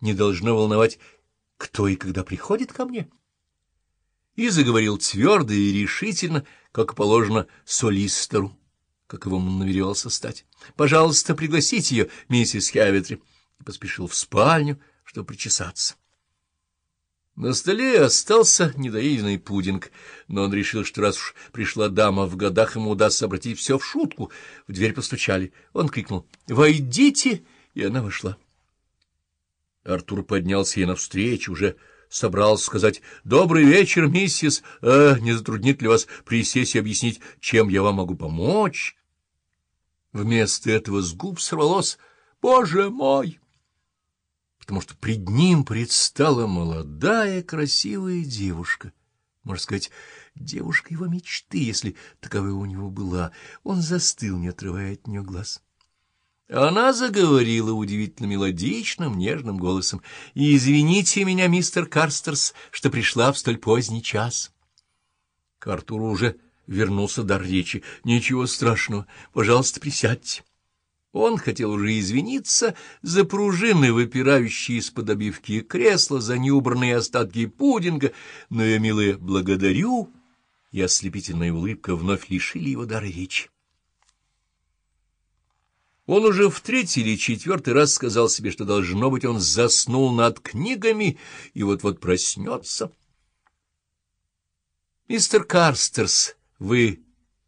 не должно волновать, кто и когда приходит ко мне. И заговорил твердо и решительно, как положено солистеру, как его он намеревался стать. «Пожалуйста, пригласите ее, миссис Хавитри», и поспешил в спальню, чтобы причесаться. На столе остался недоеденный пудинг, но он решил, что раз уж пришла дама в годах, ему удастся обратить все в шутку. В дверь постучали. Он крикнул «Войдите!» и она вошла. Артур поднялся ей навстречу, уже собрался сказать «Добрый вечер, миссис! Э, не затруднит ли вас присесть и объяснить, чем я вам могу помочь?» Вместо этого с губ сорвалось «Боже мой!» потому что пред ним предстала молодая красивая девушка, можно сказать, девушка его мечты, если таковая у него была. Он застыл, не отрывая от нее глаз. Она заговорила удивительно мелодичным, нежным голосом. «Извините меня, мистер Карстерс, что пришла в столь поздний час». К Артуру уже вернулся дар речи. «Ничего страшного. Пожалуйста, присядьте». Он хотел уже извиниться за пружины, выпирающие из-под обивки кресла, за неубранные остатки пудинга, но я, милая, благодарю, и ослепительная улыбка вновь лишили его дара речи. Он уже в третий или четвертый раз сказал себе, что, должно быть, он заснул над книгами и вот-вот проснется. — Мистер Карстерс, вы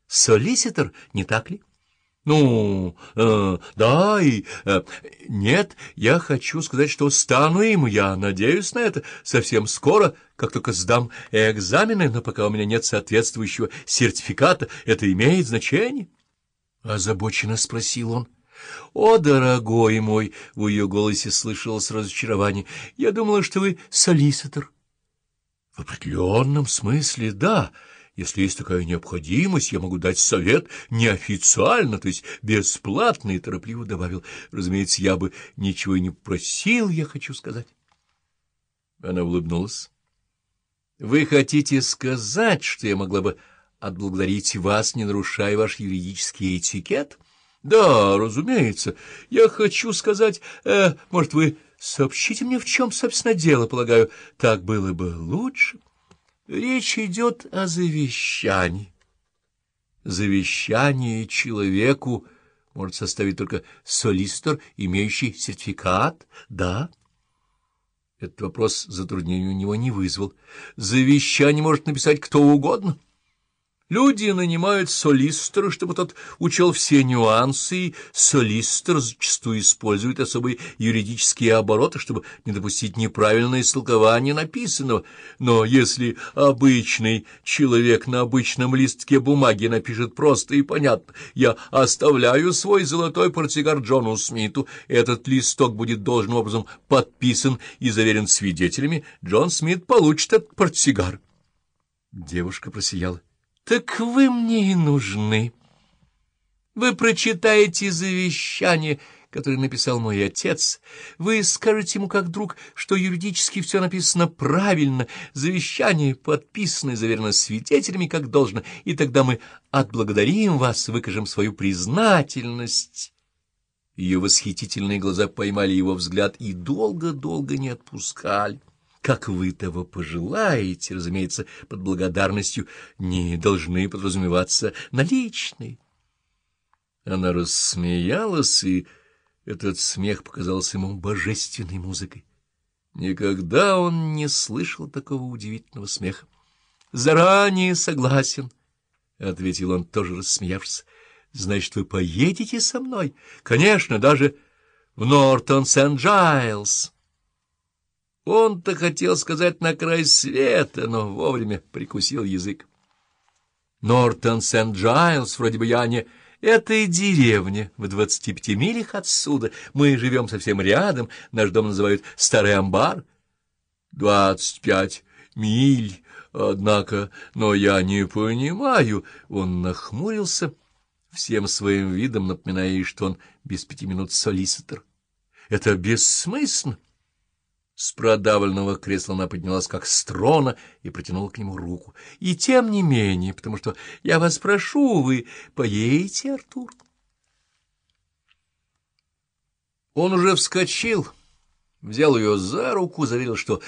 солиситор, не так ли? — Ну, э, да и... Э, нет, я хочу сказать, что стану им, я надеюсь на это совсем скоро, как только сдам экзамены, но пока у меня нет соответствующего сертификата, это имеет значение. — озабоченно спросил он. —— О, дорогой мой! — в ее голосе слышалось разочарование. — Я думала, что вы солиситор. — В определенном смысле, да. Если есть такая необходимость, я могу дать совет неофициально, то есть бесплатно, и торопливо добавил. Разумеется, я бы ничего не просил, я хочу сказать. Она улыбнулась. — Вы хотите сказать, что я могла бы отблагодарить вас, не нарушая ваш юридический этикет? —— Да, разумеется. Я хочу сказать, э, может, вы сообщите мне, в чем, собственно, дело, полагаю, так было бы лучше. Речь идет о завещании. Завещание человеку может составить только солистор, имеющий сертификат, да? Этот вопрос затруднений у него не вызвал. Завещание может написать кто угодно. — Люди нанимают солистера, чтобы тот учел все нюансы, и солистер зачастую использует особые юридические обороты, чтобы не допустить неправильное истолкование написанного. Но если обычный человек на обычном листке бумаги напишет просто и понятно «Я оставляю свой золотой портсигар Джону Смиту», этот листок будет должным образом подписан и заверен свидетелями, Джон Смит получит этот портсигар. Девушка просияла. Так вы мне и нужны. Вы прочитаете завещание, которое написал мой отец. Вы скажете ему как друг, что юридически все написано правильно, завещание подписано и заверено свидетелями, как должно, и тогда мы отблагодарим вас, выкажем свою признательность». Ее восхитительные глаза поймали его взгляд и долго-долго не отпускали как вы того пожелаете, разумеется, под благодарностью не должны подразумеваться наличные. Она рассмеялась, и этот смех показался ему божественной музыкой. Никогда он не слышал такого удивительного смеха. — Заранее согласен, — ответил он, тоже рассмеявшись. — Значит, вы поедете со мной? — Конечно, даже в Нортон-Сент-Джайлс. Он-то хотел сказать на край света, но вовремя прикусил язык. Нортон Сент-Джайлс, вроде бы я не... Это деревня в двадцати пяти милях отсюда. Мы живем совсем рядом, наш дом называют Старый Амбар. Двадцать пять миль, однако, но я не понимаю. Он нахмурился, всем своим видом напоминая ей, что он без пяти минут солиситор. Это бессмысленно. С продавленного кресла она поднялась как с трона и протянула к нему руку. — И тем не менее, потому что я вас прошу, вы поедете, Артур? Он уже вскочил, взял ее за руку, заверил, что